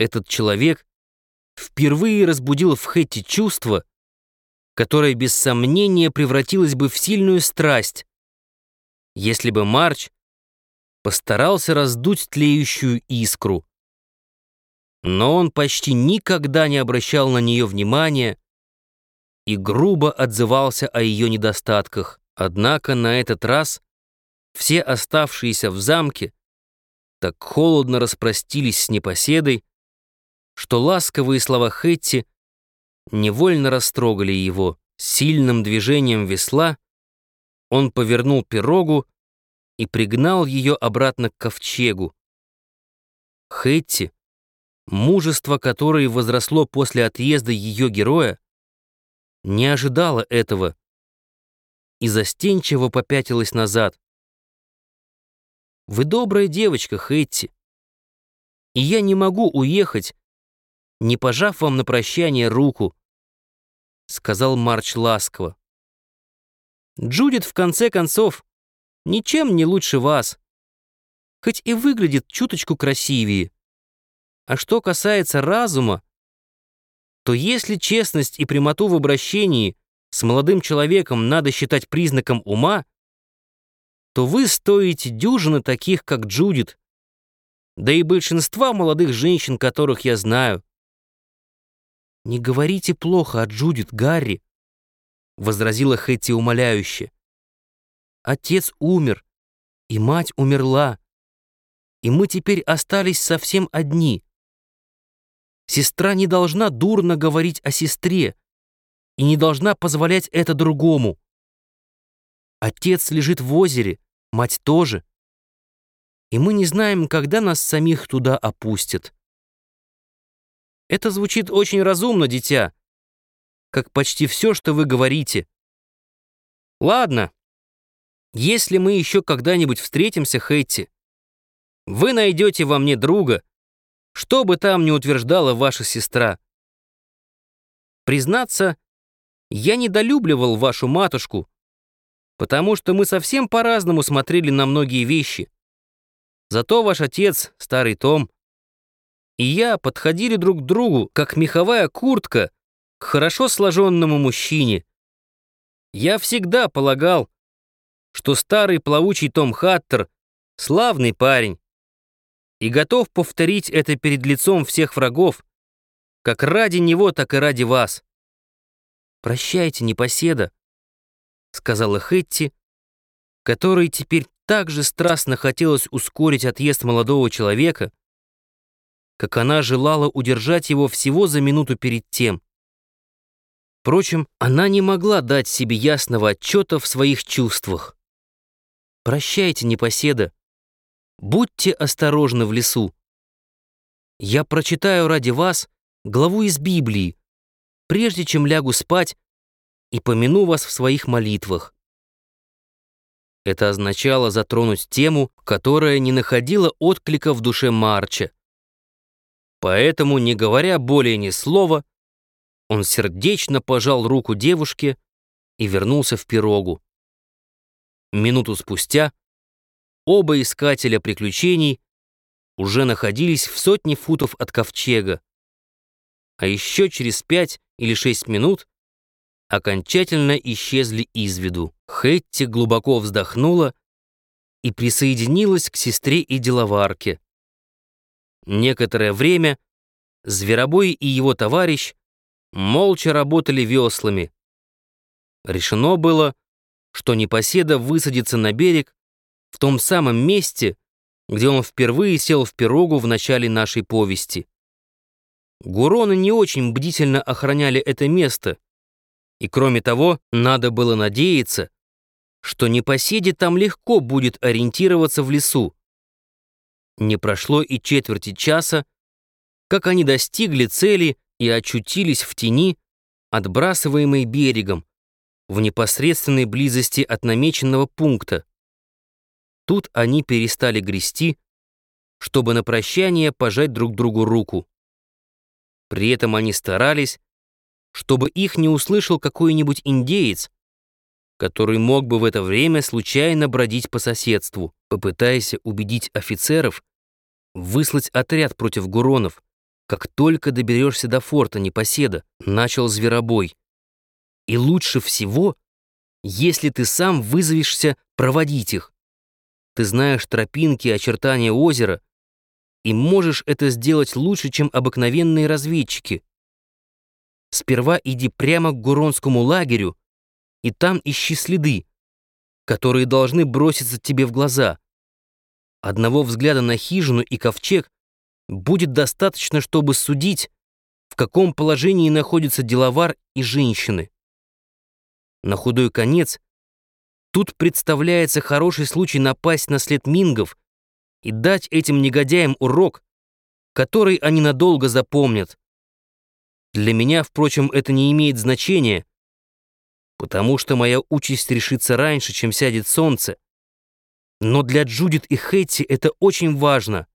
Этот человек впервые разбудил в Хэтти чувство, которое без сомнения превратилось бы в сильную страсть, если бы Марч постарался раздуть тлеющую искру. Но он почти никогда не обращал на нее внимания и грубо отзывался о ее недостатках. Однако на этот раз все оставшиеся в замке так холодно распростились с непоседой, что ласковые слова Хэтти невольно растрогали его. Сильным движением весла он повернул пирогу и пригнал ее обратно к ковчегу. Хэтти, мужество которой возросло после отъезда ее героя, не ожидала этого и застенчиво попятилась назад. «Вы добрая девочка, Хэтти, и я не могу уехать, не пожав вам на прощание руку», — сказал Марч ласково. «Джудит, в конце концов, ничем не лучше вас, хоть и выглядит чуточку красивее. А что касается разума, то если честность и прямоту в обращении с молодым человеком надо считать признаком ума, то вы стоите дюжины таких, как Джудит, да и большинства молодых женщин, которых я знаю. «Не говорите плохо о Джудит, Гарри», — возразила Хэтти умоляюще. «Отец умер, и мать умерла, и мы теперь остались совсем одни». Сестра не должна дурно говорить о сестре и не должна позволять это другому. Отец лежит в озере, мать тоже. И мы не знаем, когда нас самих туда опустят. Это звучит очень разумно, дитя, как почти все, что вы говорите. Ладно, если мы еще когда-нибудь встретимся, Хэтти, вы найдете во мне друга, что бы там ни утверждала ваша сестра. Признаться, я недолюбливал вашу матушку, потому что мы совсем по-разному смотрели на многие вещи. Зато ваш отец, старый Том, и я подходили друг к другу, как меховая куртка к хорошо сложенному мужчине. Я всегда полагал, что старый плавучий Том Хаттер — славный парень, и готов повторить это перед лицом всех врагов, как ради него, так и ради вас. «Прощайте, непоседа», — сказала Хэтти, которой теперь так же страстно хотелось ускорить отъезд молодого человека, как она желала удержать его всего за минуту перед тем. Впрочем, она не могла дать себе ясного отчета в своих чувствах. «Прощайте, непоседа», Будьте осторожны в лесу. Я прочитаю ради вас главу из Библии, прежде чем лягу спать и помяну вас в своих молитвах. Это означало затронуть тему, которая не находила отклика в душе Марча. Поэтому, не говоря более ни слова, он сердечно пожал руку девушке и вернулся в пирогу. Минуту спустя Оба искателя приключений уже находились в сотне футов от ковчега, а еще через пять или шесть минут окончательно исчезли из виду. Хэтти глубоко вздохнула и присоединилась к сестре и деловарке. Некоторое время Зверобой и его товарищ молча работали веслами. Решено было, что непоседа высадится на берег в том самом месте, где он впервые сел в пирогу в начале нашей повести. Гуроны не очень бдительно охраняли это место, и кроме того, надо было надеяться, что непоседе там легко будет ориентироваться в лесу. Не прошло и четверти часа, как они достигли цели и очутились в тени, отбрасываемой берегом, в непосредственной близости от намеченного пункта. Тут они перестали грести, чтобы на прощание пожать друг другу руку. При этом они старались, чтобы их не услышал какой-нибудь индеец, который мог бы в это время случайно бродить по соседству, попытаясь убедить офицеров выслать отряд против гуронов, Как только доберешься до форта Непоседа, начал зверобой. И лучше всего, если ты сам вызовешься проводить их. Ты знаешь тропинки и очертания озера, и можешь это сделать лучше, чем обыкновенные разведчики. Сперва иди прямо к Гуронскому лагерю, и там ищи следы, которые должны броситься тебе в глаза. Одного взгляда на хижину и ковчег будет достаточно, чтобы судить, в каком положении находятся деловар и женщины. На худой конец тут представляется хороший случай напасть на след мингов и дать этим негодяям урок, который они надолго запомнят. Для меня, впрочем, это не имеет значения, потому что моя участь решится раньше, чем сядет солнце. Но для Джудит и Хэтти это очень важно.